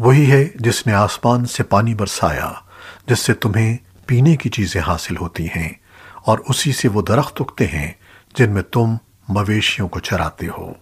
وہی ہے جس نے آسمان سے پانی برسایا، جس سے تمہیں پینے کی چیزیں حاصل ہوتی ہیں، اور اسی سے وہ درخت اگتے ہیں جن میں تم مویشیوں کو چراتے ہو۔